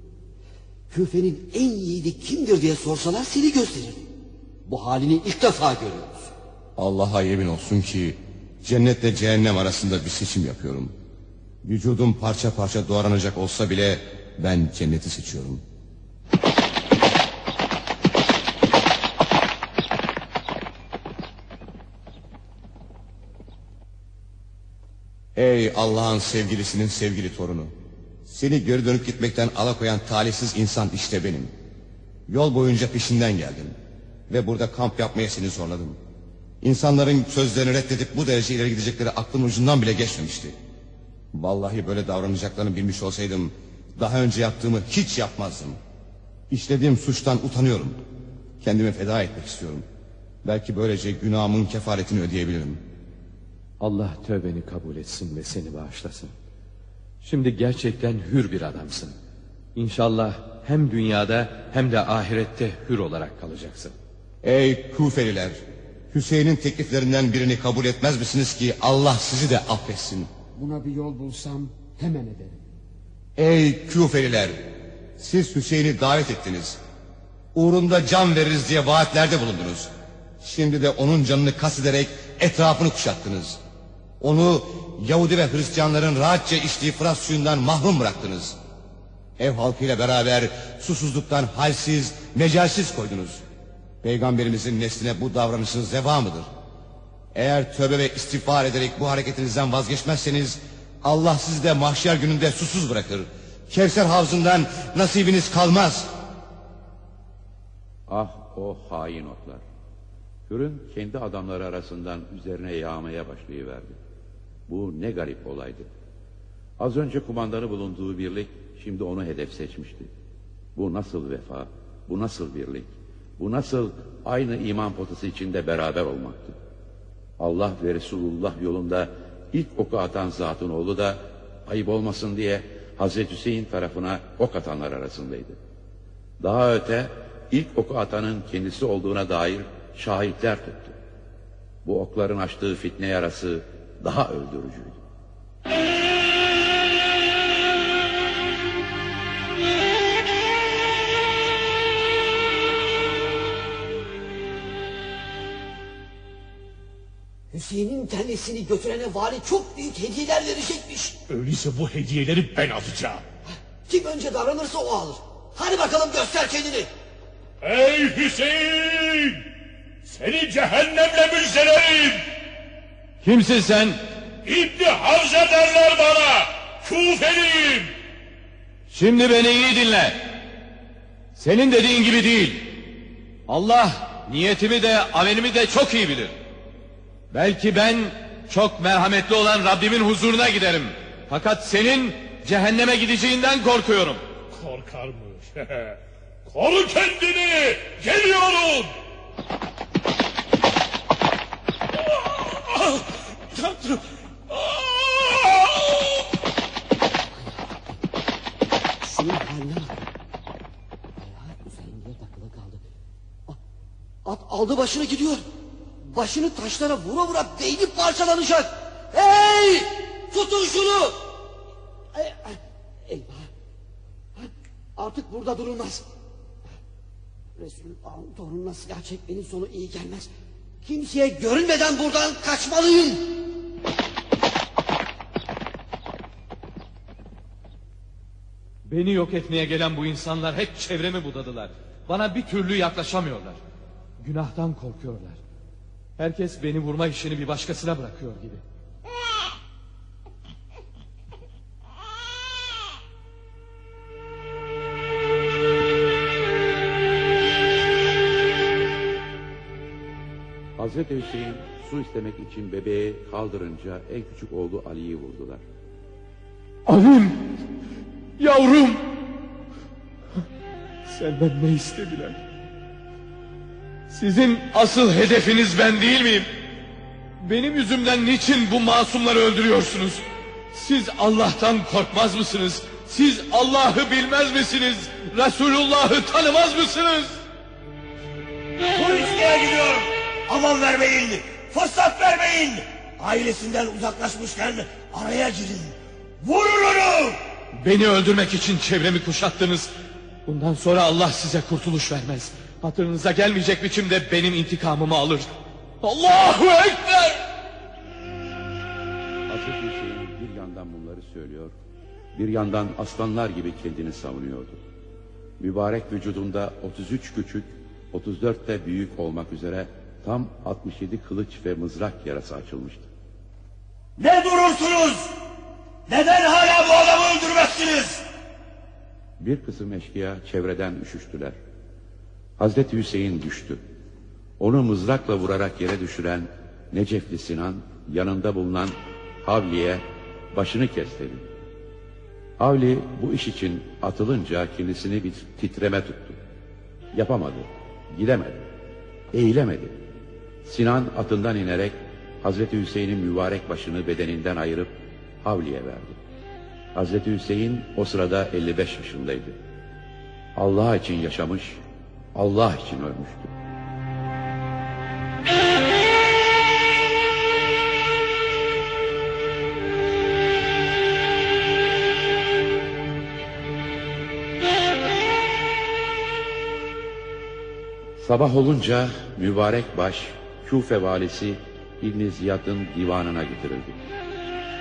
Küfe'nin en yiğidi kimdir diye sorsalar seni gösterir. Bu halini ilk defa görüyoruz. Allah'a yemin olsun ki cennetle cehennem arasında bir seçim yapıyorum. Vücudum parça parça doğranacak olsa bile ben cenneti seçiyorum. Ey Allah'ın sevgilisinin sevgili torunu. Seni geri dönüp gitmekten alakoyan talihsiz insan işte benim. Yol boyunca peşinden geldim. Ve burada kamp yapmaya seni zorladım. İnsanların sözlerini reddedip bu derece ileri gidecekleri aklım ucundan bile geçmemişti. Vallahi böyle davranacaklarını bilmiş olsaydım daha önce yaptığımı hiç yapmazdım. İşlediğim suçtan utanıyorum. Kendimi feda etmek istiyorum. Belki böylece günahımın kefaretini ödeyebilirim. Allah tövbeni kabul etsin ve seni bağışlasın. Şimdi gerçekten hür bir adamsın. İnşallah hem dünyada hem de ahirette hür olarak kalacaksın. Ey Kufeliler! Hüseyin'in tekliflerinden birini kabul etmez misiniz ki Allah sizi de affetsin? Buna bir yol bulsam hemen ederim. Ey Küfeliler! Siz Hüseyin'i davet ettiniz. Uğrunda can veririz diye vaatlerde bulundunuz. Şimdi de onun canını kastederek etrafını kuşattınız. Onu Yahudi ve Hristiyanların rahatça içtiği Fırat suyundan mahrum bıraktınız. Ev halkıyla beraber susuzluktan halsiz, mecalsiz koydunuz. Peygamberimizin nesline bu davranışınız reva mıdır? Eğer tövbe ve istiğfar ederek bu hareketinizden vazgeçmezseniz Allah sizi de mahşer gününde susuz bırakır. Kevser havzından nasibiniz kalmaz. Ah o hain otlar. Hür'ün kendi adamları arasından üzerine yağmaya başlayıverdi. Bu ne garip olaydı. Az önce kumandanı bulunduğu birlik şimdi onu hedef seçmişti. Bu nasıl vefa, bu nasıl birlik, bu nasıl aynı iman potası içinde beraber olmaktı. Allah ve Resulullah yolunda ilk oku atan zatın oğlu da ayıp olmasın diye Hazreti Hüseyin tarafına ok atanlar arasındaydı. Daha öte ilk oku atanın kendisi olduğuna dair şahitler tuttu. Bu okların açtığı fitne yarası daha öldürücüydü. Hüseyin'in kendisini götürene vali çok büyük hediyeler verecekmiş. Öyleyse bu hediyeleri ben alacağım. Kim önce davranırsa o alır. Hadi bakalım göster kendini. Ey Hüseyin! Seni cehennemle müjdelerim! Kimsin sen? İbni Havza derler bana! Kufeliyim! Şimdi beni iyi dinle. Senin dediğin gibi değil. Allah niyetimi de amelimi de çok iyi bilir. Belki ben çok merhametli olan Rabbimin huzuruna giderim. Fakat senin cehenneme gideceğinden korkuyorum. Korkarmış. Koru kendini! Geliyorum! Ah! Tanrım! Şunun haline bak. Ayağı Hüseyin'e takılı kaldı. At aldı başını gidiyor. Başını taşlara vura vura beyni parçalanacak. Hey! Tutun şunu! Artık burada durulmaz. Resulullah'ın torununa silah çekmenin sonu iyi gelmez. Kimseye görünmeden buradan kaçmalıyım. Beni yok etmeye gelen bu insanlar hep çevremi budadılar. Bana bir türlü yaklaşamıyorlar. Günahtan korkuyorlar. Herkes beni vurma işini bir başkasına bırakıyor gibi. Hazreti Hüseyin su istemek için bebeği kaldırınca en küçük oğlu Ali'yi vurdular. Alim! Yavrum! Senden ne istediler? Sizin asıl hedefiniz ben değil miyim? Benim yüzümden niçin bu masumları öldürüyorsunuz? Siz Allah'tan korkmaz mısınız? Siz Allah'ı bilmez misiniz? Resulullah'ı tanımaz mısınız? Polisliğe gidiyorum. Aman vermeyin. Fırsat vermeyin. Ailesinden uzaklaşmışken araya girin. Vurun onu. Beni öldürmek için çevremi kuşattınız. Bundan sonra Allah size kurtuluş vermez. Hatırınıza gelmeyecek biçimde benim intikamımı alır. Allahu Ekber! Hazreti Hüseyin bir yandan bunları söylüyor, bir yandan aslanlar gibi kendini savunuyordu. Mübarek vücudunda 33 küçük, 34 de büyük olmak üzere tam 67 kılıç ve mızrak yarası açılmıştı. Ne durursunuz? Neden hala bu adamı öldürmezsiniz? Bir kısım eşkıya çevreden üşüştüler. Hazreti Hüseyin düştü. Onu mızrakla vurarak yere düşüren Necefli Sinan yanında bulunan Havli'ye başını kes dedi. Havli bu iş için atılınca kendisini bir titreme tuttu. Yapamadı, gidemedi, eğilemedi. Sinan atından inerek Hazreti Hüseyin'in mübarek başını bedeninden ayırıp Havli'ye verdi. Hazreti Hüseyin o sırada 55 yaşındaydı. Allah için yaşamış, Allah için ölmüştü. Sabah olunca mübarek baş Küfe valisi İbn Ziyad'ın divanına getirildi.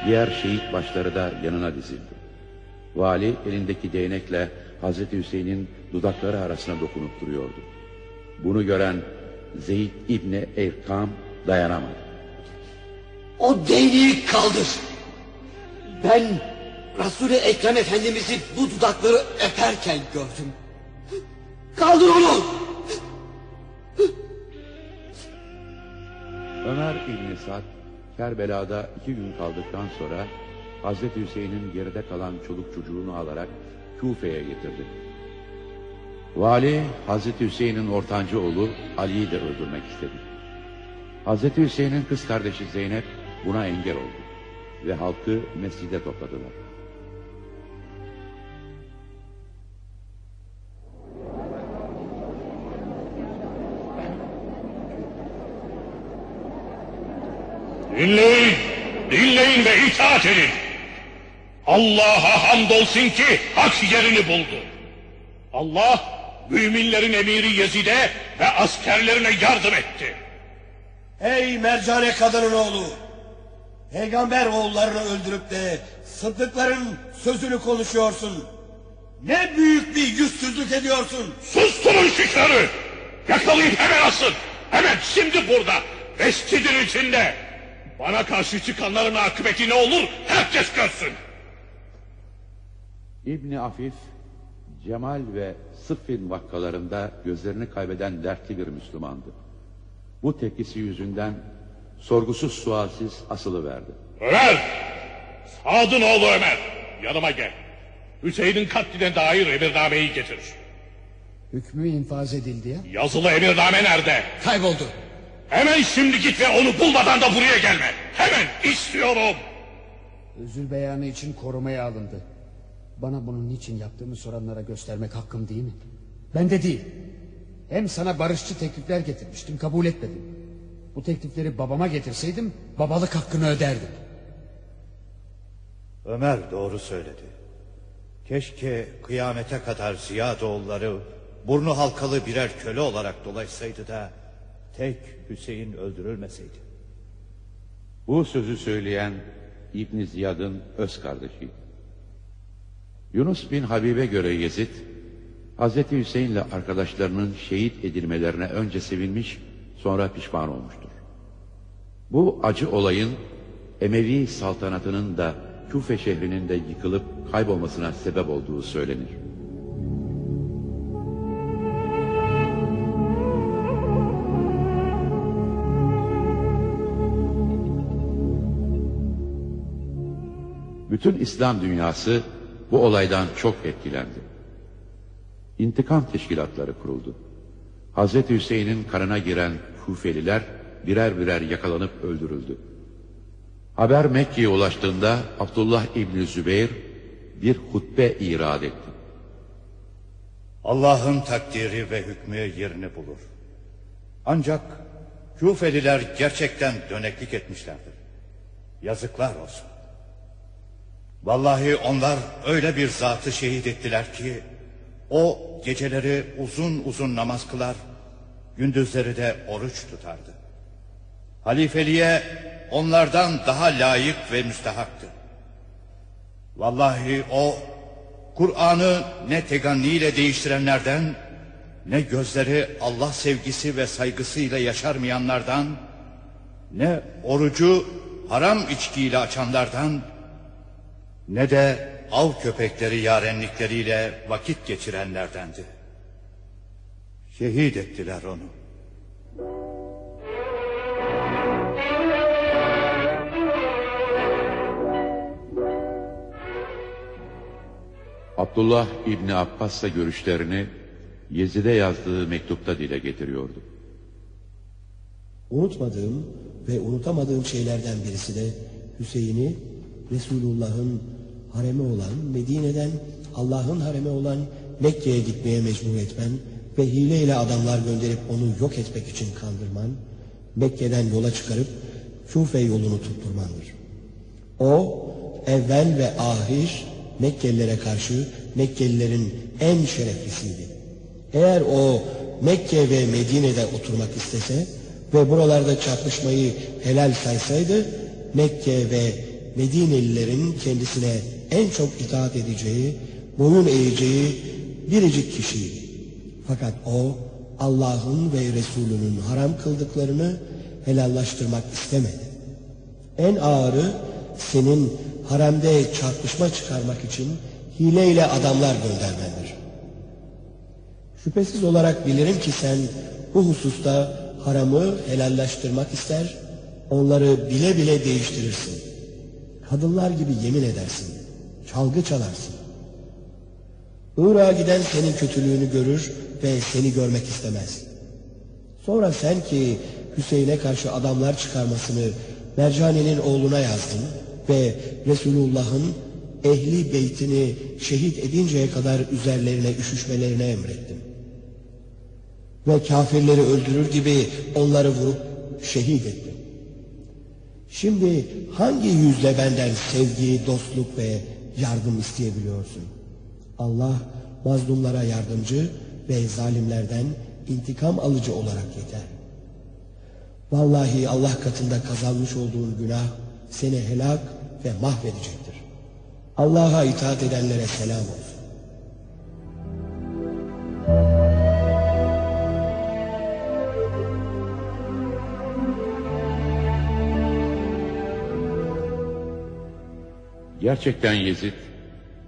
Diğer şehit başları da yanına dizildi. Vali elindeki değnekle Hazreti Hüseyin'in dudakları arasına dokunup duruyordu. Bunu gören Zeyd İbni Erkam dayanamadı. O değneği kaldır. Ben Resul-i Ekrem Efendimiz'i bu dudakları öperken gördüm. Kaldır onu. Ömer İbni Sad, Kerbela'da iki gün kaldıktan sonra Hazreti Hüseyin'in geride kalan çoluk çocuğunu alarak Küfe'ye getirdi. Vali Hazreti Hüseyin'in ortancı oğlu Ali'yi de öldürmek istedi. Hazreti Hüseyin'in kız kardeşi Zeynep buna engel oldu ve halkı mescide topladılar. Dinleyin, dinleyin ve itaat edin. Allah'a hamdolsun ki hak yerini buldu. Allah müminlerin emiri Yezid'e ve askerlerine yardım etti. Ey mercane kadının oğlu! Peygamber oğullarını öldürüp de sıddıkların sözünü konuşuyorsun. Ne büyük bir yüzsüzlük ediyorsun. Susturun şıkları! Yakalayın hemen asın! Hemen şimdi burada! Mescidin içinde! Bana karşı çıkanların akıbeti ne olur herkes görsün! İbni Afif, Cemal ve Sıffin vakkalarında gözlerini kaybeden dertli bir Müslümandı. Bu tepkisi yüzünden sorgusuz sualsiz asılı verdi. Ömer! Sadın oğlu Ömer! Yanıma gel. Hüseyin'in katline dair emirnameyi getir. Hükmü infaz edildi ya. Yazılı emirname nerede? Kayboldu. Hemen şimdi git ve onu bulmadan da buraya gelme. Hemen istiyorum. Özür beyanı için korumaya alındı. Bana bunu niçin yaptığımı soranlara göstermek hakkım değil mi? Ben de değil. Hem sana barışçı teklifler getirmiştim kabul etmedin. Bu teklifleri babama getirseydim babalık hakkını öderdim. Ömer doğru söyledi. Keşke kıyamete kadar Ziyadoğulları burnu halkalı birer köle olarak dolaşsaydı da tek Hüseyin öldürülmeseydi. Bu sözü söyleyen İbn Ziyad'ın öz kardeşiydi. Yunus bin Habib'e göre Yezid, Hazreti Hüseyin'le arkadaşlarının şehit edilmelerine önce sevinmiş, sonra pişman olmuştur. Bu acı olayın Emevi saltanatının da Küfe şehrinin de yıkılıp kaybolmasına sebep olduğu söylenir. Bütün İslam dünyası bu olaydan çok etkilendi. İntikam teşkilatları kuruldu. Hazreti Hüseyin'in kanına giren Kufeliler birer birer yakalanıp öldürüldü. Haber Mekke'ye ulaştığında Abdullah İbni Zübeyir bir hutbe irad etti. Allah'ın takdiri ve hükmü yerini bulur. Ancak Küfeliler gerçekten döneklik etmişlerdir. Yazıklar olsun. Vallahi onlar öyle bir zatı şehit ettiler ki o geceleri uzun uzun namaz kılar, gündüzleri de oruç tutardı. Halifeliğe onlardan daha layık ve müstehaktı. Vallahi o Kur'an'ı ne teganniyle değiştirenlerden ne gözleri Allah sevgisi ve saygısıyla yaşarmayanlardan ne orucu haram içkiyle açanlardan ne de av köpekleri yarenlikleriyle vakit geçirenlerdendi. Şehit ettiler onu. Abdullah İbni Abbas'la görüşlerini Yezid'e yazdığı mektupta dile getiriyordu. Unutmadığım ve unutamadığım şeylerden birisi de Hüseyin'i Resulullah'ın haremi olan Medine'den Allah'ın haremi olan Mekke'ye gitmeye mecbur etmen ve hileyle adamlar gönderip onu yok etmek için kandırman, Mekke'den yola çıkarıp Küfe yolunu tutturmandır. O evvel ve ahir Mekkelilere karşı Mekkelilerin en şereflisiydi. Eğer o Mekke ve Medine'de oturmak istese ve buralarda çarpışmayı helal saysaydı Mekke ve Medinelilerin kendisine en çok itaat edeceği, boyun eğeceği biricik kişiydi. Fakat o Allah'ın ve Resulünün haram kıldıklarını helallaştırmak istemedi. En ağırı senin haremde çarpışma çıkarmak için hileyle adamlar göndermendir. Şüphesiz olarak bilirim ki sen bu hususta haramı helallaştırmak ister, onları bile bile değiştirirsin. Kadınlar gibi yemin edersin, çalgı çalarsın. Irak'a giden senin kötülüğünü görür ve seni görmek istemez. Sonra sen ki Hüseyin'e karşı adamlar çıkarmasını Mercane'nin oğluna yazdın ve Resulullah'ın ehli beytini şehit edinceye kadar üzerlerine üşüşmelerine emrettim. Ve kafirleri öldürür gibi onları vurup şehit ettim. Şimdi hangi yüzle benden sevgi, dostluk ve yardım isteyebiliyorsun? Allah mazlumlara yardımcı ve zalimlerden intikam alıcı olarak yeter. Vallahi Allah katında kazanmış olduğun günah seni helak ve mahvedecektir. Allah'a itaat edenlere selam olsun. Gerçekten Yezid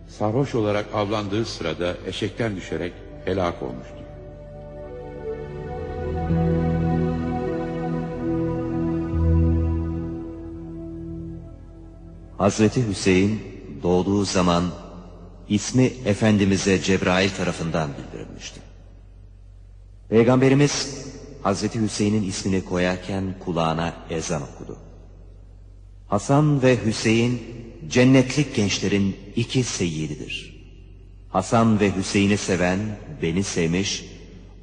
sarhoş olarak avlandığı sırada eşekten düşerek helak olmuştu. Hazreti Hüseyin doğduğu zaman ismi Efendimiz'e Cebrail tarafından bildirilmişti. Peygamberimiz Hazreti Hüseyin'in ismini koyarken kulağına ezan okudu. Hasan ve Hüseyin cennetlik gençlerin iki seyyididir. Hasan ve Hüseyin'i seven beni sevmiş,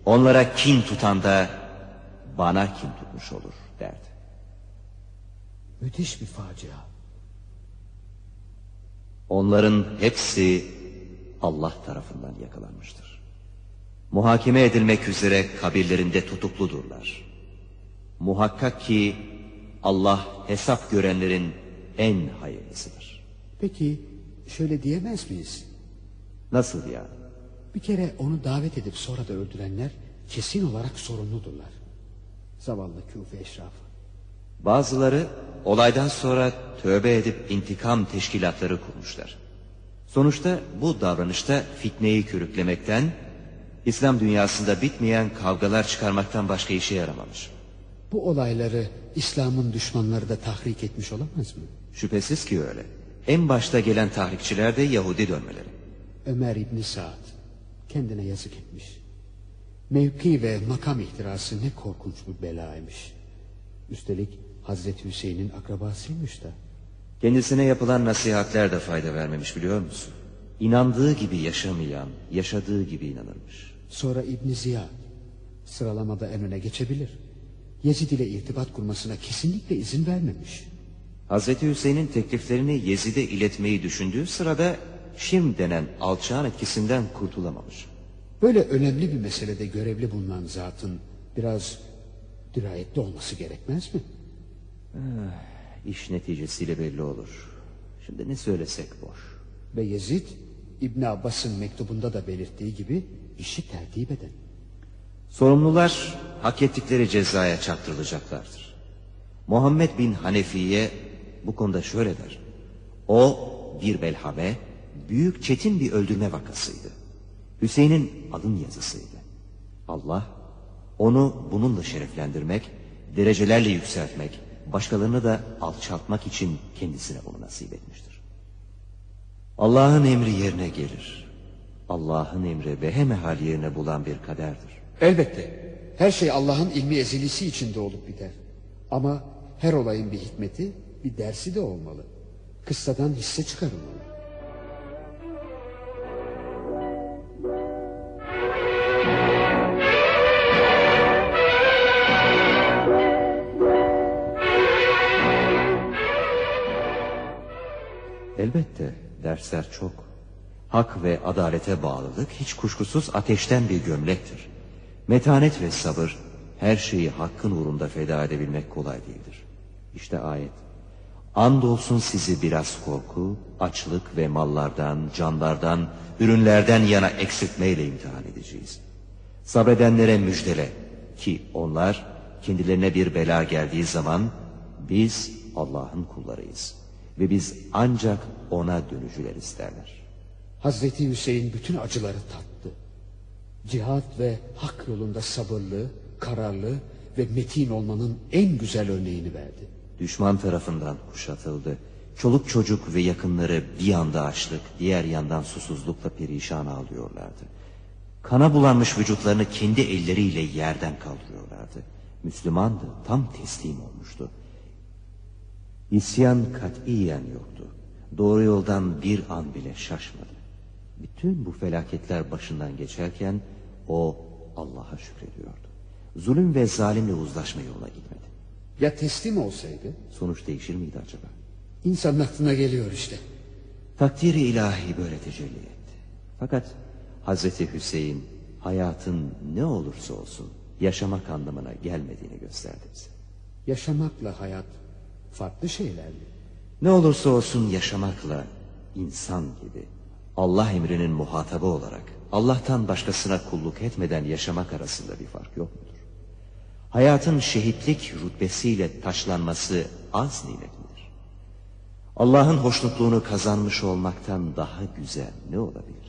onlara kin tutan da bana kin tutmuş olur derdi. Müthiş bir facia. Onların hepsi Allah tarafından yakalanmıştır. Muhakeme edilmek üzere kabirlerinde tutukludurlar. Muhakkak ki Allah hesap görenlerin en hayırlısıdır. Peki şöyle diyemez miyiz? Nasıl ya? Bir kere onu davet edip sonra da öldürenler kesin olarak sorumludurlar. Zavallı Küfe eşrafı. Bazıları olaydan sonra tövbe edip intikam teşkilatları kurmuşlar. Sonuçta bu davranışta fitneyi körüklemekten, İslam dünyasında bitmeyen kavgalar çıkarmaktan başka işe yaramamış. Bu olayları İslam'ın düşmanları da tahrik etmiş olamaz mı? Şüphesiz ki öyle. En başta gelen tahrikçiler de Yahudi dönmeleri. Ömer İbni Saad kendine yazık etmiş. Mevki ve makam ihtirası ne korkunç bir belaymış. Üstelik Hazreti Hüseyin'in akrabasıymış da. Kendisine yapılan nasihatler de fayda vermemiş biliyor musun? İnandığı gibi yaşamayan, yaşadığı gibi inanırmış. Sonra İbn Ziyad sıralamada en öne geçebilir. Yezid ile irtibat kurmasına kesinlikle izin vermemiş. Hazreti Hüseyin'in tekliflerini Yezid'e iletmeyi düşündüğü sırada Şim denen alçağın etkisinden kurtulamamış. Böyle önemli bir meselede görevli bulunan zatın biraz dirayetli olması gerekmez mi? İş neticesiyle belli olur. Şimdi ne söylesek boş. Ve Yezid İbn Abbas'ın mektubunda da belirttiği gibi işi tertip eden. Sorumlular hak ettikleri cezaya çarptırılacaklardır. Muhammed bin Hanefi'ye bu konuda şöyle der. O bir belhame, büyük çetin bir öldürme vakasıydı. Hüseyin'in alın yazısıydı. Allah onu bununla şereflendirmek, derecelerle yükseltmek, başkalarını da alçaltmak için kendisine bunu nasip etmiştir. Allah'ın emri yerine gelir. Allah'ın emri behemehal yerine bulan bir kaderdir. Elbette her şey Allah'ın ilmi ezilisi içinde olup biter. Ama her olayın bir hikmeti, bir dersi de olmalı. Kıssadan hisse çıkarılmalı. Elbette dersler çok. Hak ve adalete bağlılık hiç kuşkusuz ateşten bir gömlektir. Metanet ve sabır her şeyi hakkın uğrunda feda edebilmek kolay değildir. İşte ayet. Andolsun sizi biraz korku, açlık ve mallardan, canlardan, ürünlerden yana eksiltmeyle imtihan edeceğiz. Sabredenlere müjdele ki onlar kendilerine bir bela geldiği zaman biz Allah'ın kullarıyız ve biz ancak ona dönücüler isterler. Hazreti Hüseyin bütün acıları tattı. Cihat ve hak yolunda sabırlı, kararlı ve metin olmanın en güzel örneğini verdi. Düşman tarafından kuşatıldı. Çoluk çocuk ve yakınları bir yanda açlık, diğer yandan susuzlukla perişan ağlıyorlardı. Kana bulanmış vücutlarını kendi elleriyle yerden kaldırıyorlardı. Müslümandı, tam teslim olmuştu. İsyan katiyen yoktu. Doğru yoldan bir an bile şaşmadı. Bütün bu felaketler başından geçerken o Allah'a şükrediyordu. Zulüm ve zalimle uzlaşma yoluna gitmedi. Ya teslim olsaydı? Sonuç değişir miydi acaba? İnsanın aklına geliyor işte. Takdiri ilahi böyle tecelli etti. Fakat Hazreti Hüseyin hayatın ne olursa olsun yaşamak anlamına gelmediğini gösterdi bize. Yaşamakla hayat farklı şeyler mi? Ne olursa olsun yaşamakla insan gibi Allah emrinin muhatabı olarak Allah'tan başkasına kulluk etmeden yaşamak arasında bir fark yok mudur? Hayatın şehitlik rütbesiyle taşlanması az nimet midir? Allah'ın hoşnutluğunu kazanmış olmaktan daha güzel ne olabilir?